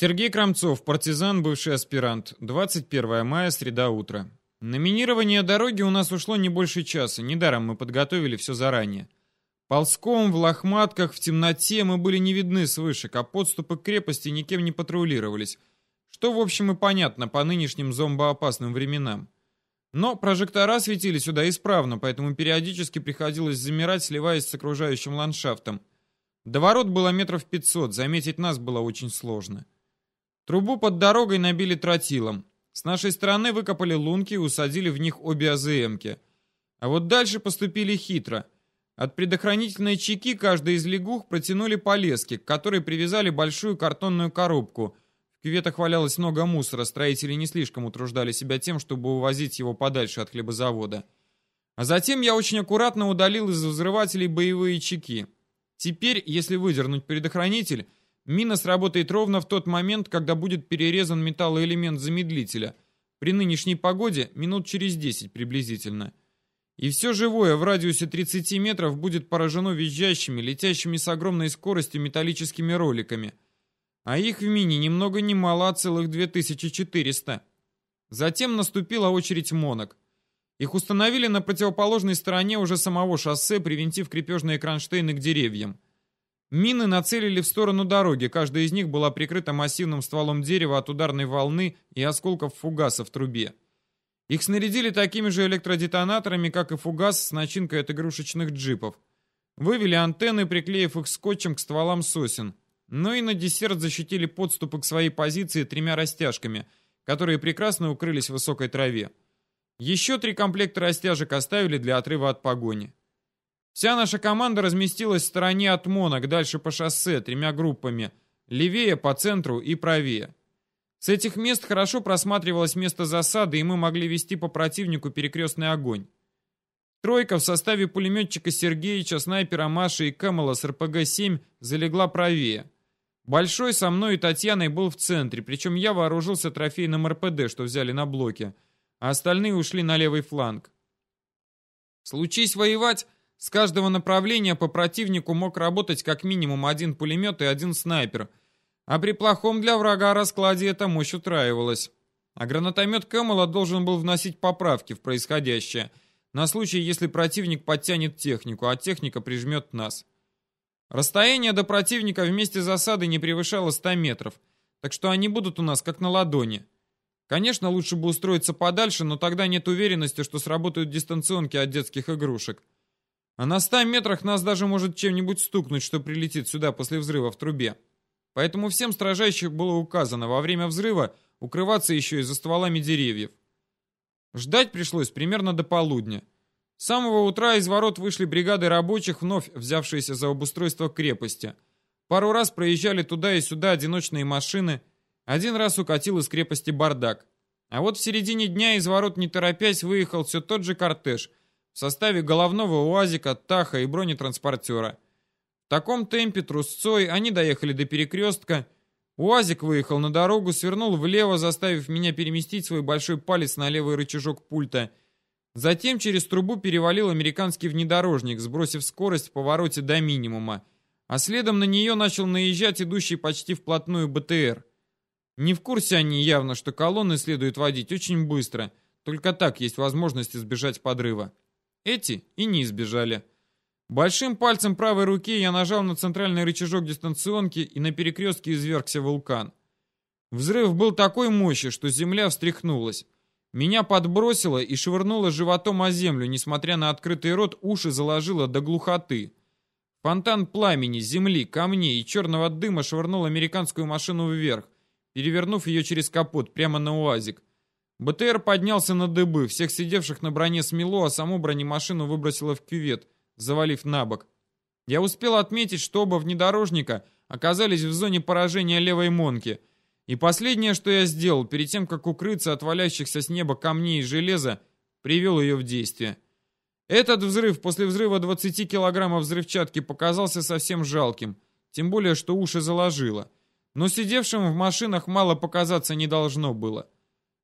Сергей Крамцов, партизан, бывший аспирант. 21 мая, среда утра. На дороги у нас ушло не больше часа, недаром мы подготовили все заранее. Ползком, в лохматках, в темноте мы были не видны с вышек, а подступы к крепости никем не патрулировались. Что, в общем, и понятно по нынешним зомбоопасным временам. Но прожектора светили сюда исправно, поэтому периодически приходилось замирать, сливаясь с окружающим ландшафтом. До ворот было метров пятьсот, заметить нас было очень сложно. Трубу под дорогой набили тротилом. С нашей стороны выкопали лунки и усадили в них обе АЗМки. А вот дальше поступили хитро. От предохранительной чеки каждой из лягух протянули по леске, к которой привязали большую картонную коробку. В кюветах валялось много мусора, строители не слишком утруждали себя тем, чтобы увозить его подальше от хлебозавода. А затем я очень аккуратно удалил из взрывателей боевые чеки. Теперь, если выдернуть предохранитель, Мина сработает ровно в тот момент, когда будет перерезан металлоэлемент замедлителя. При нынешней погоде минут через 10 приблизительно. И все живое в радиусе 30 метров будет поражено визжащими, летящими с огромной скоростью металлическими роликами. А их в мине ни много ни мало, а целых 2400. Затем наступила очередь монок. Их установили на противоположной стороне уже самого шоссе, привинтив крепежные кронштейны к деревьям. Мины нацелили в сторону дороги, каждая из них была прикрыта массивным стволом дерева от ударной волны и осколков фугаса в трубе. Их снарядили такими же электродетонаторами, как и фугас с начинкой от игрушечных джипов. Вывели антенны, приклеив их скотчем к стволам сосен. Но и на десерт защитили подступы к своей позиции тремя растяжками, которые прекрасно укрылись в высокой траве. Еще три комплекта растяжек оставили для отрыва от погони. Вся наша команда разместилась в стороне от Монок, дальше по шоссе, тремя группами. Левее, по центру и правее. С этих мест хорошо просматривалось место засады, и мы могли вести по противнику перекрестный огонь. Тройка в составе пулеметчика Сергеевича, снайпера Маши и Кэмела с РПГ-7 залегла правее. Большой со мной и Татьяной был в центре, причем я вооружился трофейным РПД, что взяли на блоке, а остальные ушли на левый фланг. Случись воевать, с каждого направления по противнику мог работать как минимум один пулемет и один снайпер, а при плохом для врага раскладе эта мощь утраивалась. А гранатомет Кэмела должен был вносить поправки в происходящее, на случай, если противник подтянет технику, а техника прижмет нас. Расстояние до противника вместе засады не превышало 100 метров, так что они будут у нас как на ладони. Конечно, лучше бы устроиться подальше, но тогда нет уверенности, что сработают дистанционки от детских игрушек. А на 100 метрах нас даже может чем-нибудь стукнуть, что прилетит сюда после взрыва в трубе. Поэтому всем стражайщих было указано во время взрыва укрываться еще и за стволами деревьев. Ждать пришлось примерно до полудня. С самого утра из ворот вышли бригады рабочих, вновь взявшиеся за обустройство крепости. Пару раз проезжали туда и сюда одиночные машины. Один раз укатил из крепости бардак. А вот в середине дня из ворот не торопясь выехал все тот же кортеж, в составе головного УАЗика, Таха и бронетранспортера. В таком темпе трусцой они доехали до перекрестка. УАЗик выехал на дорогу, свернул влево, заставив меня переместить свой большой палец на левый рычажок пульта. Затем через трубу перевалил американский внедорожник, сбросив скорость в повороте до минимума. А следом на нее начал наезжать идущий почти вплотную БТР. Не в курсе они явно, что колонны следует водить очень быстро. Только так есть возможность избежать подрыва. Эти и не избежали. Большим пальцем правой руки я нажал на центральный рычажок дистанционки и на перекрестке извергся вулкан. Взрыв был такой мощи, что земля встряхнулась. Меня подбросило и швырнуло животом о землю, несмотря на открытый рот, уши заложило до глухоты. Фонтан пламени, земли, камней и черного дыма швырнул американскую машину вверх, перевернув ее через капот прямо на УАЗик. БТР поднялся на дыбы, всех сидевших на броне смело, а саму бронемашину выбросило в кювет, завалив на бок. Я успел отметить, что оба внедорожника оказались в зоне поражения левой Монки. И последнее, что я сделал, перед тем, как укрыться от валящихся с неба камней и железа, привел ее в действие. Этот взрыв после взрыва 20 килограммов взрывчатки показался совсем жалким, тем более, что уши заложило. Но сидевшим в машинах мало показаться не должно было.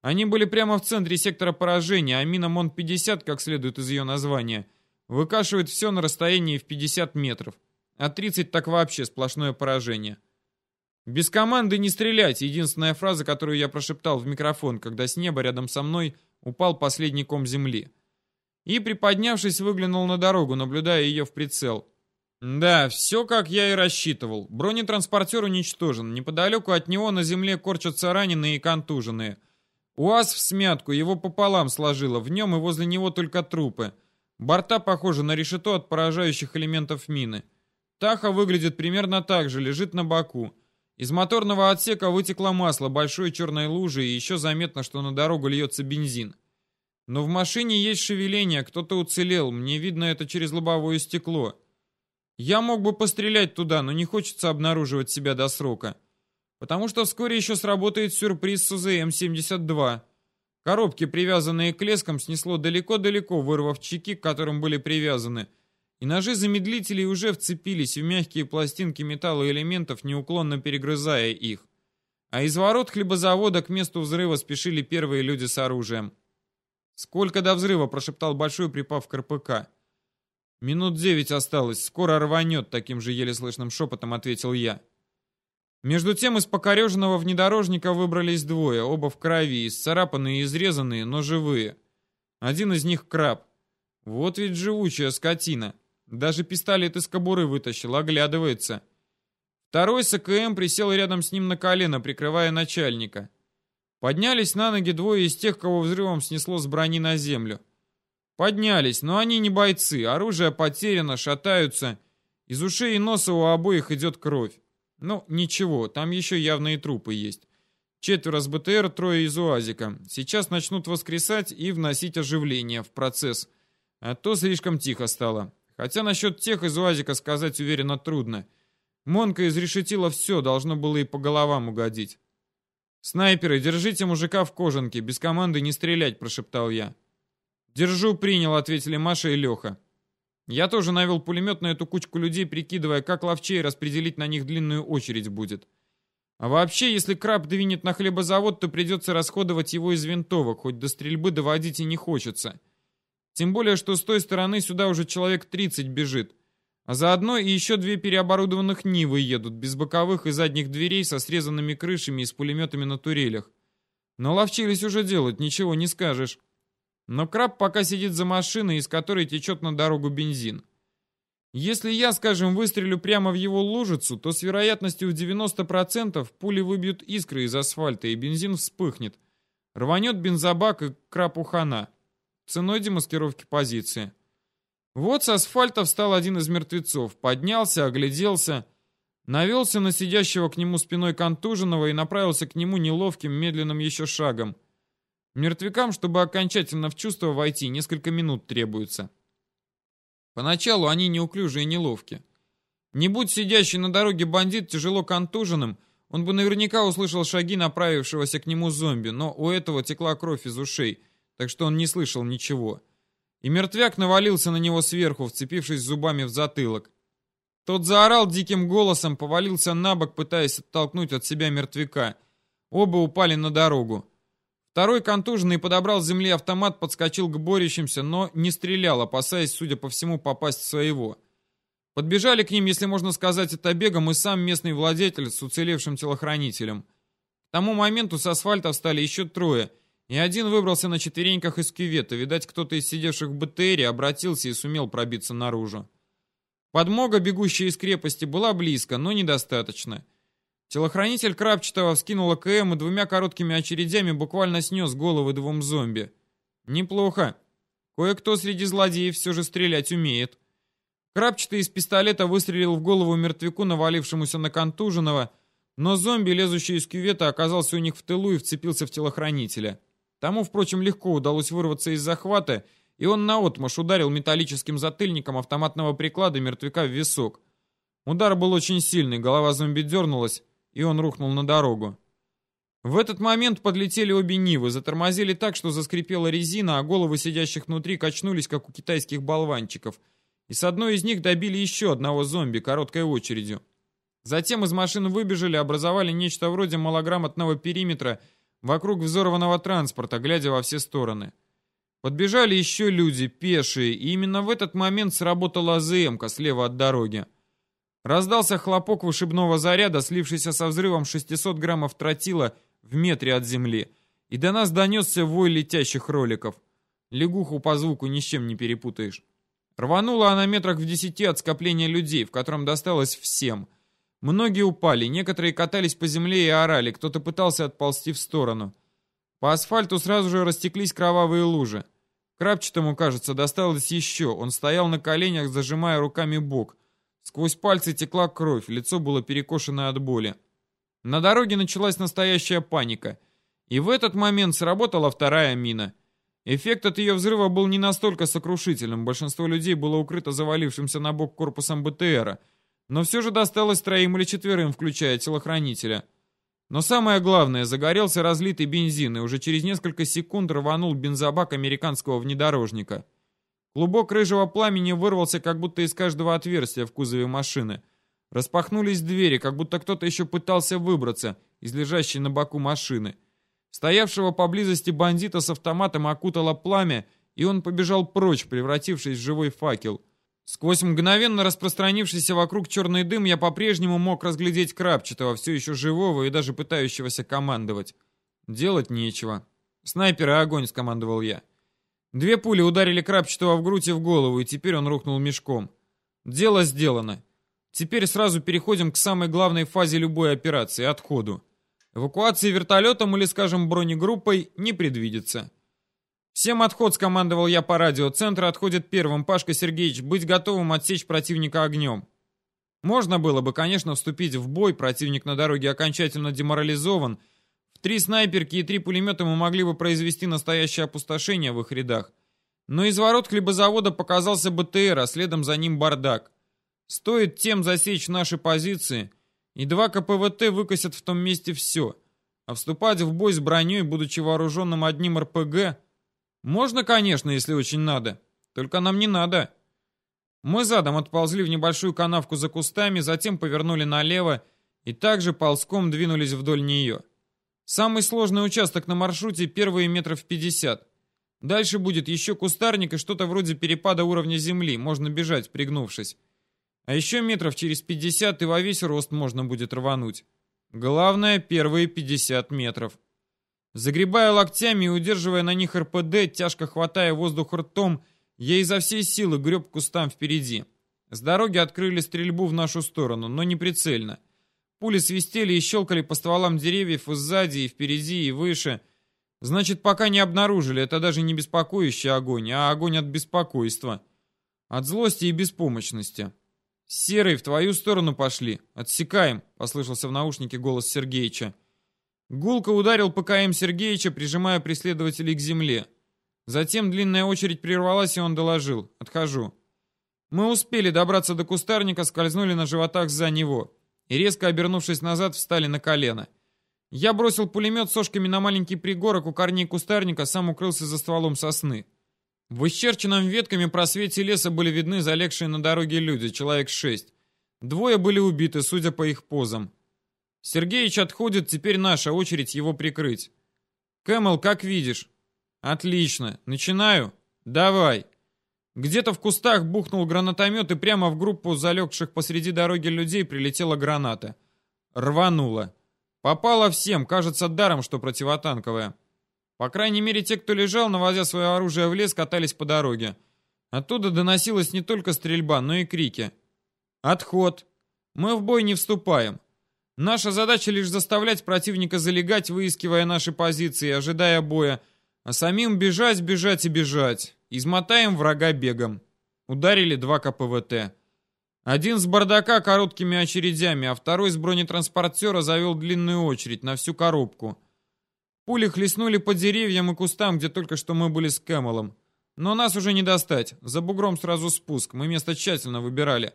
Они были прямо в центре сектора поражения, а мина МОН-50, как следует из ее названия, выкашивает все на расстоянии в 50 метров. А 30 так вообще сплошное поражение. «Без команды не стрелять» — единственная фраза, которую я прошептал в микрофон, когда с неба рядом со мной упал последний ком земли. И, приподнявшись, выглянул на дорогу, наблюдая ее в прицел. Да, все как я и рассчитывал. Бронетранспортер уничтожен. Неподалеку от него на земле корчатся раненые и контуженные. УАЗ в смятку, его пополам сложило, в нем и возле него только трупы. Борта похожи на решето от поражающих элементов мины. Таха выглядит примерно так же, лежит на боку. Из моторного отсека вытекло масло большой черной лужи, и еще заметно, что на дорогу льется бензин. Но в машине есть шевеление, кто-то уцелел, мне видно это через лобовое стекло. Я мог бы пострелять туда, но не хочется обнаруживать себя до срока. Потому что вскоре еще сработает сюрприз с УЗМ-72. Коробки, привязанные к лескам, снесло далеко-далеко, вырвав чеки, к которым были привязаны. И ножи замедлителей уже вцепились в мягкие пластинки металлоэлементов, неуклонно перегрызая их. А из ворот хлебозавода к месту взрыва спешили первые люди с оружием. «Сколько до взрыва?» – прошептал Большой, припав к РПК. «Минут девять осталось, скоро рванет», – таким же еле слышным шепотом ответил я. Между тем из покореженного внедорожника выбрались двое, оба в крови, исцарапанные и изрезанные, но живые. Один из них краб. Вот ведь живучая скотина. Даже пистолет из кобуры вытащил, оглядывается. Второй с АКМ присел рядом с ним на колено, прикрывая начальника. Поднялись на ноги двое из тех, кого взрывом снесло с брони на землю. Поднялись, но они не бойцы, оружие потеряно, шатаются. Из ушей и носа у обоих идет кровь. Ну, ничего, там еще явные трупы есть. Четверо с БТР, трое из УАЗика. Сейчас начнут воскресать и вносить оживление в процесс. А то слишком тихо стало. Хотя насчет тех из УАЗика сказать уверенно трудно. Монка изрешетила все, должно было и по головам угодить. «Снайперы, держите мужика в кожанке, без команды не стрелять», — прошептал я. «Держу, принял», — ответили Маша и Леха. Я тоже навел пулемет на эту кучку людей, прикидывая, как ловчей распределить на них длинную очередь будет. А вообще, если краб двинет на хлебозавод, то придется расходовать его из винтовок, хоть до стрельбы доводить и не хочется. Тем более, что с той стороны сюда уже человек 30 бежит. А заодно и еще две переоборудованных Нивы едут, без боковых и задних дверей, со срезанными крышами и с пулеметами на турелях. Но ловчились уже делать, ничего не скажешь. Но краб пока сидит за машиной, из которой течет на дорогу бензин. Если я, скажем, выстрелю прямо в его лужицу, то с вероятностью в 90% пули выбьют искры из асфальта, и бензин вспыхнет. Рванет бензобак и краб ухана. Ценой демаскировки позиции. Вот с асфальта встал один из мертвецов, поднялся, огляделся, навелся на сидящего к нему спиной контуженного и направился к нему неловким, медленным еще шагом. Мертвякам, чтобы окончательно в чувство войти, несколько минут требуется. Поначалу они неуклюжие и неловки. Не будь сидящий на дороге бандит тяжело контуженным, он бы наверняка услышал шаги направившегося к нему зомби, но у этого текла кровь из ушей, так что он не слышал ничего. И мертвяк навалился на него сверху, вцепившись зубами в затылок. Тот заорал диким голосом, повалился на бок, пытаясь оттолкнуть от себя мертвяка. Оба упали на дорогу. Второй контуженный подобрал с земли автомат, подскочил к борющимся, но не стрелял, опасаясь, судя по всему, попасть в своего. Подбежали к ним, если можно сказать это бегом, и сам местный владетель с уцелевшим телохранителем. К тому моменту с асфальта встали еще трое — и один выбрался на четвереньках из кювета. Видать, кто-то из сидевших в БТРе обратился и сумел пробиться наружу. Подмога, бегущая из крепости, была близко, но недостаточно. Телохранитель Крапчатого вскинул АКМ и двумя короткими очередями буквально снес головы двум зомби. Неплохо. Кое-кто среди злодеев все же стрелять умеет. Крапчатый из пистолета выстрелил в голову мертвяку, навалившемуся на контуженного, но зомби, лезущий из кювета, оказался у них в тылу и вцепился в телохранителя. Тому, впрочем, легко удалось вырваться из захвата, и он наотмашь ударил металлическим затыльником автоматного приклада мертвяка в висок. Удар был очень сильный, голова зомби дернулась, и он рухнул на дорогу. В этот момент подлетели обе Нивы, затормозили так, что заскрипела резина, а головы сидящих внутри качнулись, как у китайских болванчиков. И с одной из них добили еще одного зомби короткой очередью. Затем из машин выбежали, образовали нечто вроде малограмотного периметра – вокруг взорванного транспорта, глядя во все стороны. Подбежали еще люди, пешие, и именно в этот момент сработала АЗМка слева от дороги. Раздался хлопок вышибного заряда, слившийся со взрывом 600 граммов тротила в метре от земли, и до нас донесся вой летящих роликов. Лягуху по звуку ни с чем не перепутаешь. Рванула она метрах в десяти от скопления людей, в котором досталось всем. Многие упали, некоторые катались по земле и орали, кто-то пытался отползти в сторону. По асфальту сразу же растеклись кровавые лужи. Крапчатому, кажется, досталось еще. Он стоял на коленях, зажимая руками бок. Сквозь пальцы текла кровь, лицо было перекошено от боли. На дороге началась настоящая паника. И в этот момент сработала вторая мина — Эффект от ее взрыва был не настолько сокрушительным, большинство людей было укрыто завалившимся на бок корпусом БТРа, но все же досталось троим или четверым, включая телохранителя. Но самое главное, загорелся разлитый бензин, и уже через несколько секунд рванул бензобак американского внедорожника. Клубок рыжего пламени вырвался как будто из каждого отверстия в кузове машины. Распахнулись двери, как будто кто-то еще пытался выбраться из лежащей на боку машины. Стоявшего поблизости бандита с автоматом окутало пламя, и он побежал прочь, превратившись в живой факел. Сквозь мгновенно распространившийся вокруг черный дым я по-прежнему мог разглядеть Крапчатого, все еще живого и даже пытающегося командовать. Делать нечего. «Снайпер и огонь!» — скомандовал я. Две пули ударили Крапчатого в грудь и в голову, и теперь он рухнул мешком. Дело сделано. Теперь сразу переходим к самой главной фазе любой операции — отходу. Эвакуации вертолетом или, скажем, бронегруппой не предвидится. «Всем отход», — скомандовал я по радио. «Центр отходит первым. Пашка Сергеевич, быть готовым отсечь противника огнем». Можно было бы, конечно, вступить в бой, противник на дороге окончательно деморализован. Три снайперки и три пулемета мы могли бы произвести настоящее опустошение в их рядах. Но из ворот хлебозавода показался БТР, а следом за ним бардак. Стоит тем засечь наши позиции — и два КПВТ выкосят в том месте все. А вступать в бой с броней, будучи вооруженным одним РПГ, можно, конечно, если очень надо. Только нам не надо. Мы задом отползли в небольшую канавку за кустами, затем повернули налево и также ползком двинулись вдоль нее. Самый сложный участок на маршруте первые метров 50. Дальше будет еще кустарник и что-то вроде перепада уровня земли, можно бежать, пригнувшись. А еще метров через 50 и во весь рост можно будет рвануть. Главное, первые 50 метров. Загребая локтями и удерживая на них РПД, тяжко хватая воздух ртом, я изо всей силы греб кустам впереди. С дороги открыли стрельбу в нашу сторону, но не прицельно. Пули свистели и щелкали по стволам деревьев и сзади, и впереди, и выше. Значит, пока не обнаружили, это даже не беспокоящий огонь, а огонь от беспокойства. От злости и беспомощности. «Серый, в твою сторону пошли! Отсекаем!» — послышался в наушнике голос Сергеича. Гулко ударил по КМ Сергеича, прижимая преследователей к земле. Затем длинная очередь прервалась, и он доложил. «Отхожу». Мы успели добраться до кустарника, скользнули на животах за него. И резко обернувшись назад, встали на колено. Я бросил пулемет с ошками на маленький пригорок у корней кустарника, сам укрылся за стволом сосны. В исчерченном ветками просвете леса были видны залегшие на дороге люди, человек шесть. Двое были убиты, судя по их позам. Сергеич отходит, теперь наша очередь его прикрыть. Кэмэл, как видишь? Отлично. Начинаю? Давай. Где-то в кустах бухнул гранатомет, и прямо в группу залегших посреди дороги людей прилетела граната. Рванула. Попала всем, кажется, даром, что противотанковая. По крайней мере, те, кто лежал, навозя свое оружие в лес, катались по дороге. Оттуда доносилась не только стрельба, но и крики. «Отход! Мы в бой не вступаем. Наша задача лишь заставлять противника залегать, выискивая наши позиции, ожидая боя, а самим бежать, бежать и бежать. Измотаем врага бегом». Ударили два КПВТ. Один с бардака короткими очередями, а второй с бронетранспортера завел длинную очередь на всю коробку. Пули хлестнули по деревьям и кустам, где только что мы были с Кэмелом. Но нас уже не достать. За бугром сразу спуск. Мы место тщательно выбирали.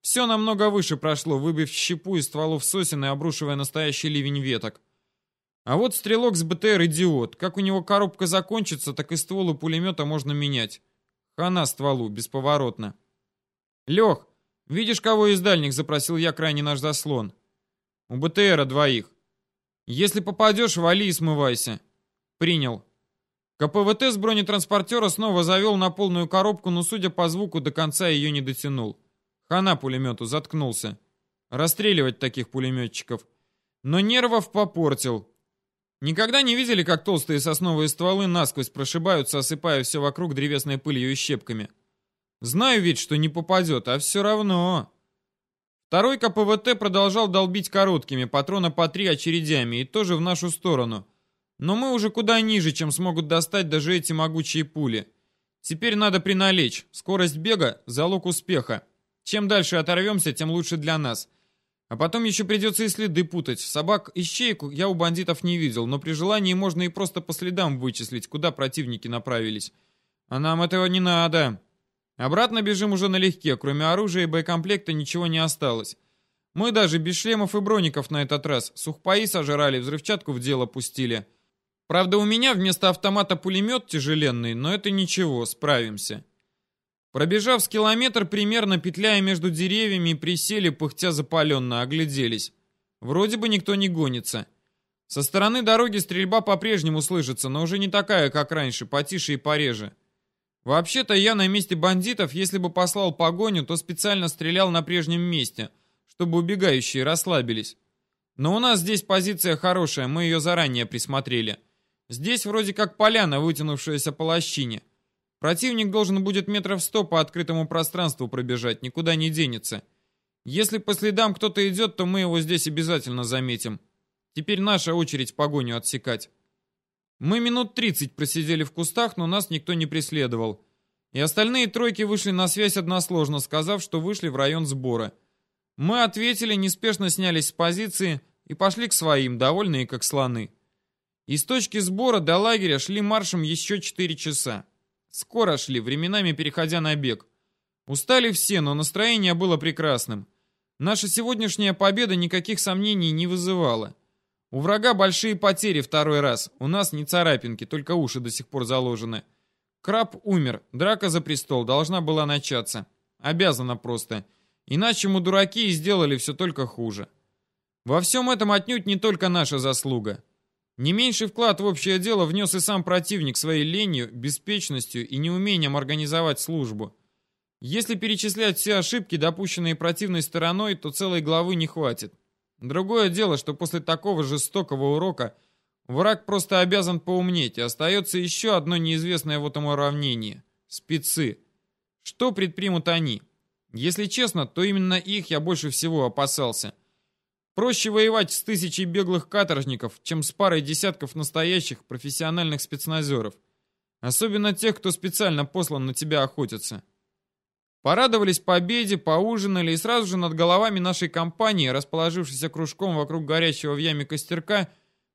Все намного выше прошло, выбив щепу из стволов сосен и обрушивая настоящий ливень веток. А вот стрелок с БТР идиот. Как у него коробка закончится, так и ствол у пулемета можно менять. Хана стволу, бесповоротно. Лех, видишь, кого из дальних запросил я крайне наш заслон? У БТРа двоих. Если попадешь, вали и смывайся. Принял. КПВТ с бронетранспортера снова завел на полную коробку, но, судя по звуку, до конца ее не дотянул. Хана пулемету, заткнулся. расстреливать таких пулеметчиков. Но нервов попортил. Никогда не видели, как толстые сосновые стволы насквозь прошибаются, осыпая все вокруг древесной пылью и щепками? Знаю ведь, что не попадет, а все равно. Второй КПВТ продолжал долбить короткими, патрона по три очередями, и тоже в нашу сторону. Но мы уже куда ниже, чем смогут достать даже эти могучие пули. Теперь надо приналечь. Скорость бега — залог успеха. Чем дальше оторвемся, тем лучше для нас. А потом еще придется и следы путать. Собак и щейку я у бандитов не видел, но при желании можно и просто по следам вычислить, куда противники направились. А нам этого не надо. Обратно бежим уже налегке, кроме оружия и боекомплекта ничего не осталось. Мы даже без шлемов и броников на этот раз. Сухпаи сожрали, взрывчатку в дело пустили. Правда, у меня вместо автомата пулемет тяжеленный, но это ничего, справимся. Пробежав с километр, примерно петляя между деревьями, присели, пыхтя запаленно, огляделись. Вроде бы никто не гонится. Со стороны дороги стрельба по-прежнему слышится, но уже не такая, как раньше, потише и пореже. Вообще-то я на месте бандитов, если бы послал погоню, то специально стрелял на прежнем месте, чтобы убегающие расслабились. Но у нас здесь позиция хорошая, мы ее заранее присмотрели. Здесь вроде как поляна, вытянувшаяся по лощине. Противник должен будет метров сто по открытому пространству пробежать, никуда не денется. Если по следам кто-то идет, то мы его здесь обязательно заметим. Теперь наша очередь погоню отсекать. Мы минут 30 просидели в кустах, но нас никто не преследовал. И остальные тройки вышли на связь односложно, сказав, что вышли в район сбора. Мы ответили, неспешно снялись с позиции и пошли к своим, довольные как слоны. Из точки сбора до лагеря шли маршем еще 4 часа. Скоро шли, временами переходя на бег. Устали все, но настроение было прекрасным. Наша сегодняшняя победа никаких сомнений не вызывала. У врага большие потери второй раз. У нас не царапинки, только уши до сих пор заложены. Краб умер. Драка за престол должна была начаться. Обязана просто. Иначе мы дураки и сделали все только хуже. Во всем этом отнюдь не только наша заслуга. Не меньший вклад в общее дело внес и сам противник своей ленью, беспечностью и неумением организовать службу. Если перечислять все ошибки, допущенные противной стороной, то целой главы не хватит. Другое дело, что после такого жестокого урока враг просто обязан поумнеть, и остается еще одно неизвестное в этом уравнении — спецы. Что предпримут они? Если честно, то именно их я больше всего опасался. Проще воевать с тысячей беглых каторжников, чем с парой десятков настоящих профессиональных спецназеров. Особенно тех, кто специально послан на тебя охотиться. Порадовались победе, поужинали, и сразу же над головами нашей компании, расположившейся кружком вокруг горящего в яме костерка,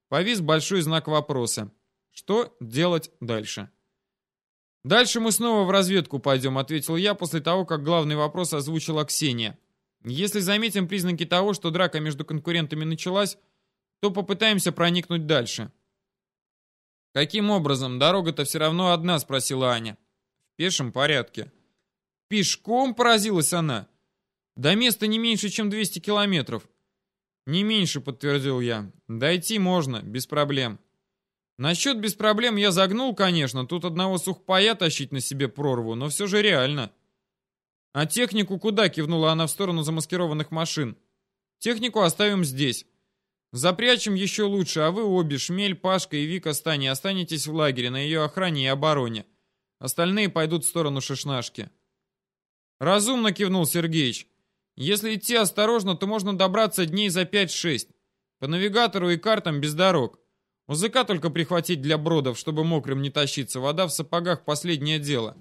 повис большой знак вопроса. Что делать дальше? «Дальше мы снова в разведку пойдем», — ответил я после того, как главный вопрос озвучила Ксения. «Если заметим признаки того, что драка между конкурентами началась, то попытаемся проникнуть дальше». «Каким образом? Дорога-то все равно одна», — спросила Аня. «В пешем порядке». Пешком поразилась она. До места не меньше, чем 200 километров. Не меньше, подтвердил я. Дойти можно, без проблем. Насчет без проблем я загнул, конечно. Тут одного сухпая тащить на себе прорву, но все же реально. А технику куда? Кивнула она в сторону замаскированных машин. Технику оставим здесь. Запрячем еще лучше, а вы обе, Шмель, Пашка и Вика Стани, останетесь в лагере на ее охране и обороне. Остальные пойдут в сторону Шишнашки. Разумно кивнул Сергеич. Если идти осторожно, то можно добраться дней за 5-6. По навигатору и картам без дорог. УЗК только прихватить для бродов, чтобы мокрым не тащиться. Вода в сапогах последнее дело.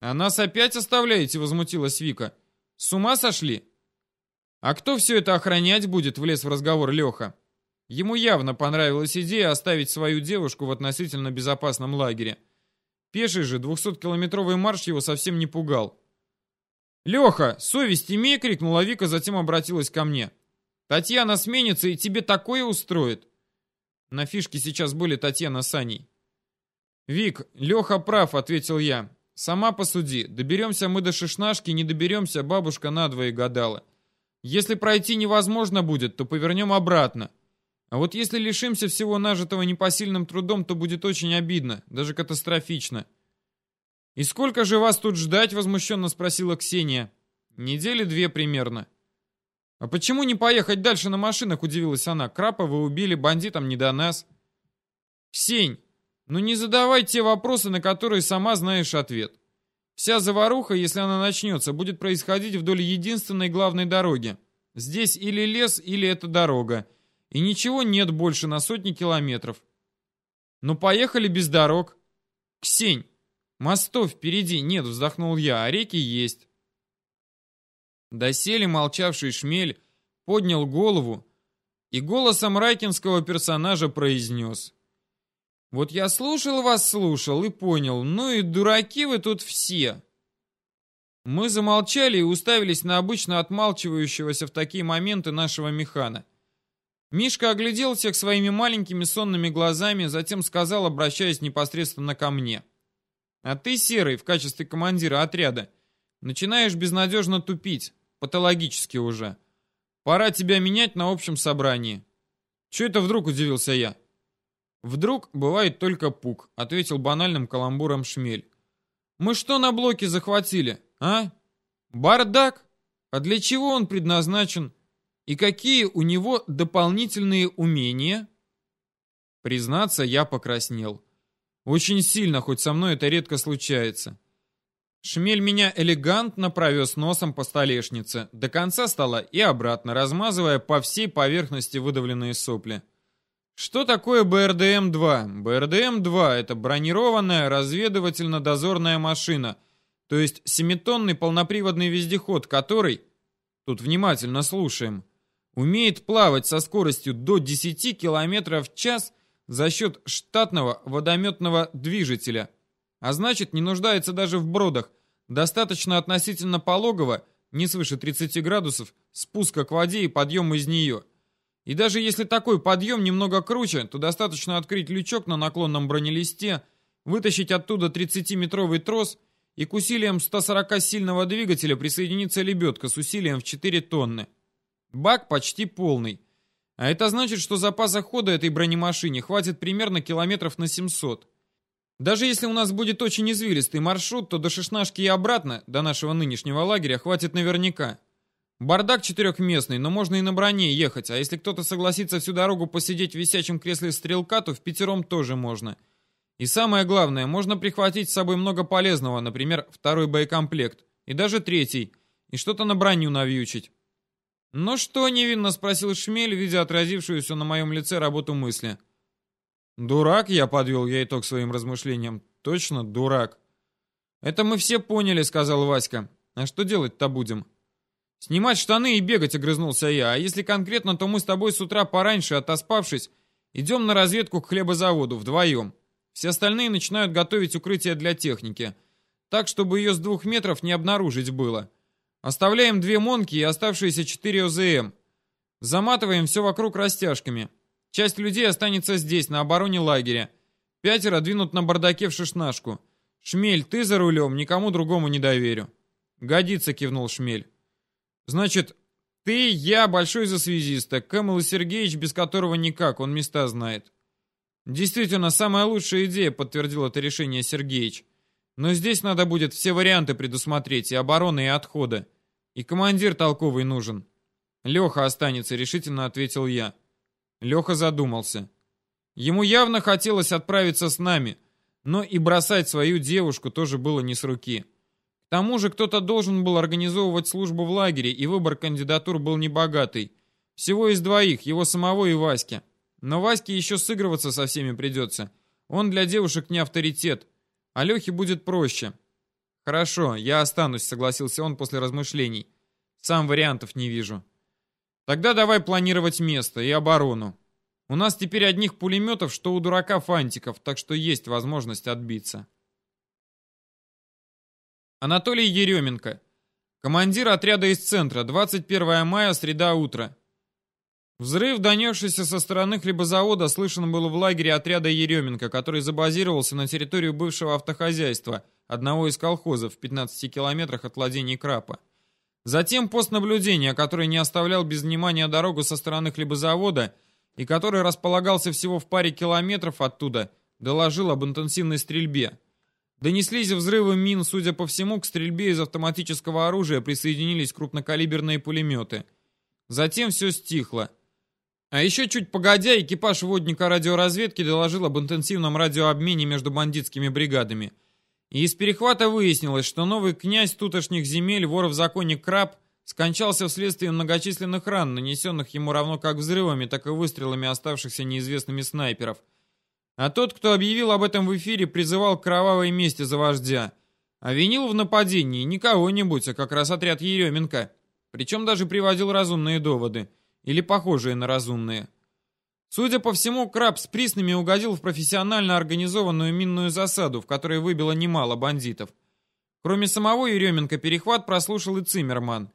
А нас опять оставляете, возмутилась Вика. С ума сошли? А кто все это охранять будет, влез в разговор Леха. Ему явно понравилась идея оставить свою девушку в относительно безопасном лагере. Пеший же 200-километровый марш его совсем не пугал. «Леха, совесть имей!» — крикнула Вика, затем обратилась ко мне. «Татьяна сменится и тебе такое устроит!» На фишке сейчас были Татьяна с Аней. «Вик, Леха прав», — ответил я. «Сама посуди. Доберемся мы до Шишнашки, не доберемся, бабушка надвое гадала. Если пройти невозможно будет, то повернем обратно. А вот если лишимся всего нажитого непосильным трудом, то будет очень обидно, даже катастрофично». «И сколько же вас тут ждать?» — возмущенно спросила Ксения. «Недели две примерно». «А почему не поехать дальше на машинах?» — удивилась она. «Крапа вы убили, бандитам не до нас». «Ксень, ну не задавай те вопросы, на которые сама знаешь ответ. Вся заваруха, если она начнется, будет происходить вдоль единственной главной дороги. Здесь или лес, или это дорога. И ничего нет больше на сотни километров. Ну поехали без дорог. Ксень, мостов впереди нет, вздохнул я, а реки есть. Доселе молчавший шмель поднял голову и голосом райкинского персонажа произнес. «Вот я слушал вас, слушал и понял, ну и дураки вы тут все!» Мы замолчали и уставились на обычно отмалчивающегося в такие моменты нашего механа. Мишка оглядел всех своими маленькими сонными глазами, затем сказал, обращаясь непосредственно ко мне. «А ты, Серый, в качестве командира отряда, начинаешь безнадежно тупить. Патологически уже. Пора тебя менять на общем собрании. Че это вдруг, удивился я? Вдруг бывает только пук, ответил банальным каламбуром шмель. Мы что на блоке захватили, а? Бардак? А для чего он предназначен? И какие у него дополнительные умения? Признаться, я покраснел. Очень сильно, хоть со мной это редко случается. Шмель меня элегантно провез носом по столешнице, до конца стола и обратно, размазывая по всей поверхности выдавленные сопли. Что такое БРДМ-2? БРДМ-2 — это бронированная разведывательно-дозорная машина, то есть семитонный полноприводный вездеход, который, тут внимательно слушаем, умеет плавать со скоростью до 10 км в час за счет штатного водометного движителя — а значит не нуждается даже в бродах. Достаточно относительно пологого, не свыше 30 градусов, спуска к воде и подъема из нее. И даже если такой подъем немного круче, то достаточно открыть лючок на наклонном бронелисте, вытащить оттуда 30-метровый трос и к усилиям 140-сильного двигателя присоединится лебедка с усилием в 4 тонны. Бак почти полный. А это значит, что запаса хода этой бронемашине хватит примерно километров на 700. Даже если у нас будет очень извилистый маршрут, то до Шишнашки и обратно, до нашего нынешнего лагеря, хватит наверняка. Бардак четырехместный, но можно и на броне ехать, а если кто-то согласится всю дорогу посидеть в висячем кресле стрелка, то в пятером тоже можно. И самое главное, можно прихватить с собой много полезного, например, второй боекомплект, и даже третий, и что-то на броню навьючить. «Ну что?» — невинно спросил Шмель, видя отразившуюся на моем лице работу мысли. — Дурак, я подвел я итог своим размышлениям. Точно дурак. Это мы все поняли, сказал Васька. А что делать-то будем? Снимать штаны и бегать, огрызнулся я. А если конкретно, то мы с тобой с утра пораньше, отоспавшись, идем на разведку к хлебозаводу вдвоем. Все остальные начинают готовить укрытие для техники. Так, чтобы ее с двух метров не обнаружить было. Оставляем две монки и оставшиеся четыре ОЗМ. Заматываем все вокруг растяжками. Часть людей останется здесь, на обороне лагеря. Пятеро двинут на бардаке в шишнашку. Шмель, ты за рулем, никому другому не доверю. Годится, кивнул Шмель. Значит, ты, я, большой за связиста, Кэмэл Сергеевич, без которого никак, он места знает. Действительно, самая лучшая идея, подтвердил это решение Сергеевич. Но здесь надо будет все варианты предусмотреть, и обороны, и отхода. И командир толковый нужен. Леха останется, решительно ответил я. Леха задумался. Ему явно хотелось отправиться с нами, но и бросать свою девушку тоже было не с руки. Тому же кто-то должен был организовывать службу в лагере, и выбор кандидатур был небогатый. Всего из двоих, его самого и Васьки. Но Ваське еще сыгрываться со всеми придется. Он для девушек не авторитет, а Лехе будет проще. «Хорошо, я останусь», — согласился он после размышлений. «Сам вариантов не вижу». Тогда давай планировать место и оборону. У нас теперь одних пулеметов, что у дурака фантиков, так что есть возможность отбиться. Анатолий Еременко. Командир отряда из центра. 21 мая, среда утра. Взрыв, донесшийся со стороны хлебозавода, слышен был в лагере отряда Еременко, который забазировался на территорию бывшего автохозяйства, одного из колхозов в 15 километрах от владений Крапа. Затем пост наблюдения, который не оставлял без внимания дорогу со стороны хлебозавода и который располагался всего в паре километров оттуда, доложил об интенсивной стрельбе. Донеслись взрывы мин, судя по всему, к стрельбе из автоматического оружия присоединились крупнокалиберные пулеметы. Затем все стихло. А еще чуть погодя, экипаж водника радиоразведки доложил об интенсивном радиообмене между бандитскими бригадами. И из перехвата выяснилось, что новый князь тутошних земель, вор в законе Краб, скончался вследствие многочисленных ран, нанесенных ему равно как взрывами, так и выстрелами оставшихся неизвестными снайперов. А тот, кто объявил об этом в эфире, призывал кровавой мести за вождя. А винил в нападении не кого-нибудь, а как раз отряд Еременко. Причем даже приводил разумные доводы. Или похожие на разумные. Судя по всему, Краб с приснами угодил в профессионально организованную минную засаду, в которой выбило немало бандитов. Кроме самого Еременко, перехват прослушал и Циммерман.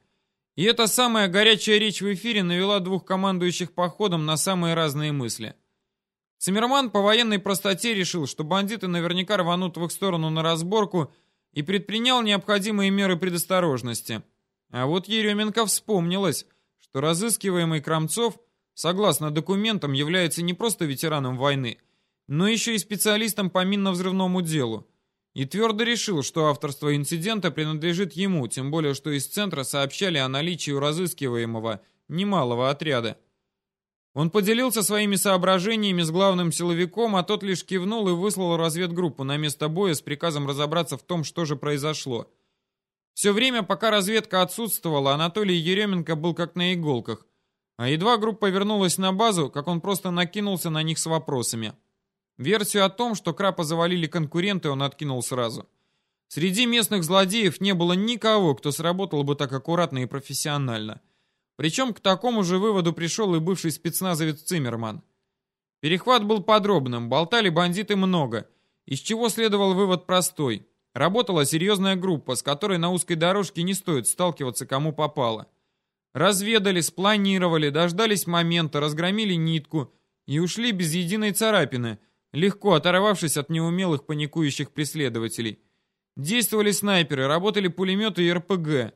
И эта самая горячая речь в эфире навела двух командующих походом на самые разные мысли. Циммерман по военной простоте решил, что бандиты наверняка рванут в их сторону на разборку и предпринял необходимые меры предосторожности. А вот Еременко вспомнилось, что разыскиваемый Крамцов, согласно документам, является не просто ветераном войны, но еще и специалистом по минно-взрывному делу и твердо решил, что авторство инцидента принадлежит ему, тем более что из центра сообщали о наличии у разыскиваемого немалого отряда. Он поделился своими соображениями с главным силовиком, а тот лишь кивнул и выслал разведгруппу на место боя с приказом разобраться в том, что же произошло. Все время, пока разведка отсутствовала, Анатолий Еременко был как на иголках, а едва группа вернулась на базу, как он просто накинулся на них с вопросами. Версию о том, что Крапа завалили конкуренты, он откинул сразу. Среди местных злодеев не было никого, кто сработал бы так аккуратно и профессионально. Причем к такому же выводу пришел и бывший спецназовец Циммерман. Перехват был подробным, болтали бандиты много, из чего следовал вывод простой. Работала серьезная группа, с которой на узкой дорожке не стоит сталкиваться кому попало. Разведали, спланировали, дождались момента, разгромили нитку и ушли без единой царапины – легко оторвавшись от неумелых паникующих преследователей. Действовали снайперы, работали пулеметы и РПГ.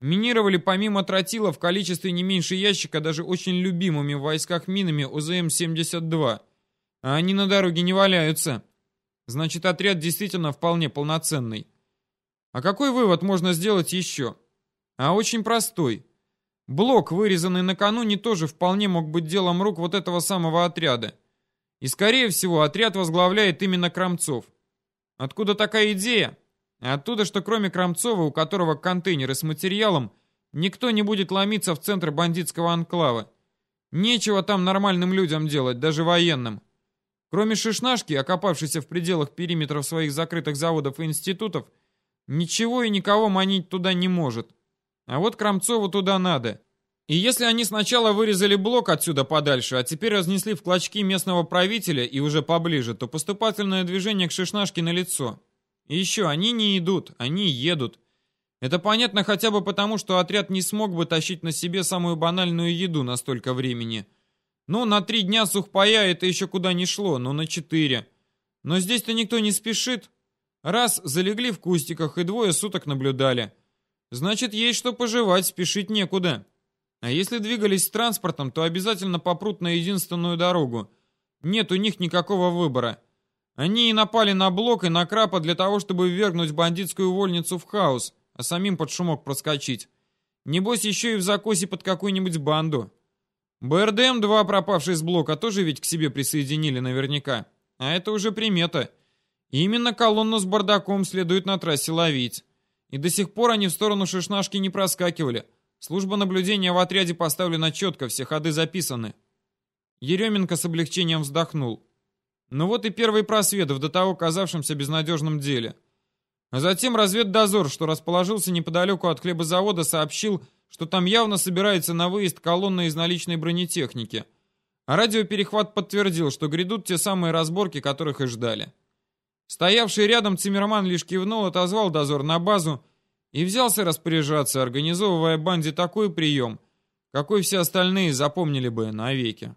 Минировали помимо тротила в количестве не меньше ящика даже очень любимыми в войсках минами УЗМ-72. А они на дороге не валяются. Значит, отряд действительно вполне полноценный. А какой вывод можно сделать еще? А очень простой. Блок, вырезанный накануне, тоже вполне мог быть делом рук вот этого самого отряда. И, скорее всего, отряд возглавляет именно Крамцов. Откуда такая идея? Оттуда, что кроме Крамцова, у которого контейнеры с материалом, никто не будет ломиться в центр бандитского анклава. Нечего там нормальным людям делать, даже военным. Кроме шишнашки, окопавшейся в пределах периметров своих закрытых заводов и институтов, ничего и никого манить туда не может. А вот Крамцову туда надо. И если они сначала вырезали блок отсюда подальше, а теперь разнесли в клочки местного правителя и уже поближе, то поступательное движение к шишнашке налицо. И еще, они не идут, они едут. Это понятно хотя бы потому, что отряд не смог бы тащить на себе самую банальную еду на столько времени. Ну, на три дня сухпая это еще куда не шло, но на четыре. Но здесь-то никто не спешит. Раз, залегли в кустиках и двое суток наблюдали. Значит, есть что пожевать, спешить некуда. А если двигались с транспортом, то обязательно попрут на единственную дорогу. Нет у них никакого выбора. Они и напали на блок и на крапа для того, чтобы ввергнуть бандитскую вольницу в хаос, а самим под шумок проскочить. Небось, еще и в закосе под какую-нибудь банду. БРДМ-2, пропавший с блока, тоже ведь к себе присоединили наверняка. А это уже примета. И именно колонну с бардаком следует на трассе ловить. И до сих пор они в сторону Шишнашки не проскакивали. Служба наблюдения в отряде поставлена четко, все ходы записаны. Еременко с облегчением вздохнул. Ну вот и первый просвет в до того казавшемся безнадежном деле. А затем разведдозор, что расположился неподалеку от хлебозавода, сообщил, что там явно собирается на выезд колонна из наличной бронетехники. А радиоперехват подтвердил, что грядут те самые разборки, которых и ждали. Стоявший рядом Циммерман лишь кивнул, отозвал дозор на базу и взялся распоряжаться, организовывая банде такой прием, какой все остальные запомнили бы навеки.